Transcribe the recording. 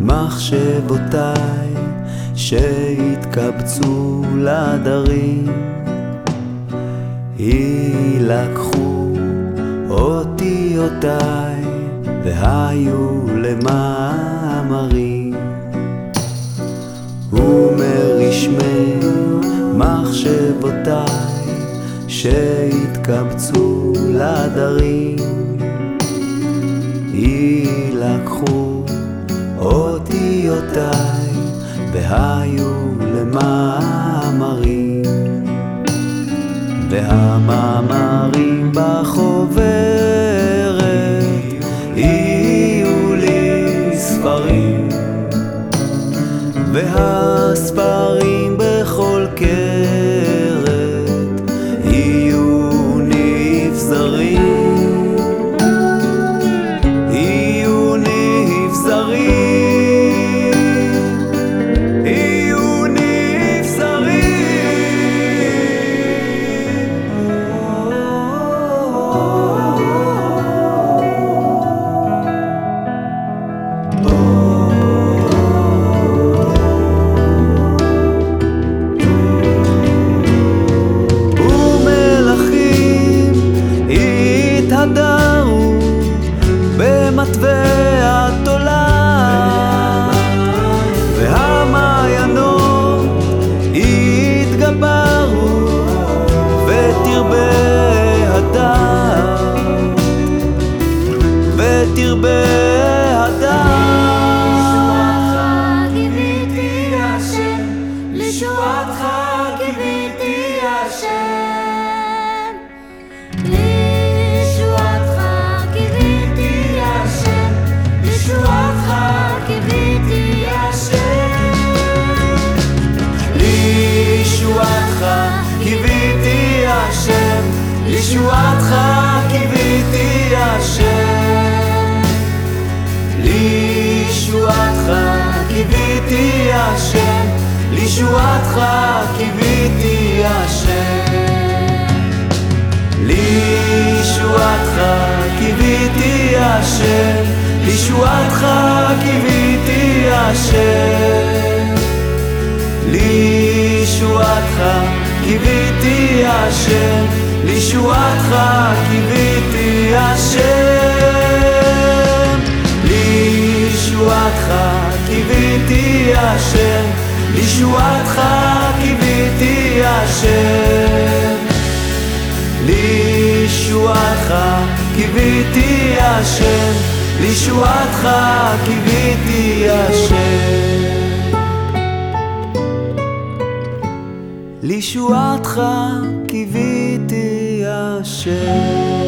מחשבותיי שהתקבצו לדרים יילקחו אותיותיי והיו למאמרים. ומרשמי מחשבותיי שהתקבצו לדרים יילקחו אותיותיי והיו למאמרים. והמאמרים בחוברת יהיו לי ספרים. והספרים לישועתך קיוויתי השם. לישועתך קיוויתי השם, לישועתך קיוויתי השם. לישועתך קיוויתי השם, לישועתך קיוויתי השם. לישועתך קיוויתי השם, לישועתך קיוויתי השם. לישועתך קיוויתי השם, לישועתך קיוויתי השם. לישועתך קיוויתי השם.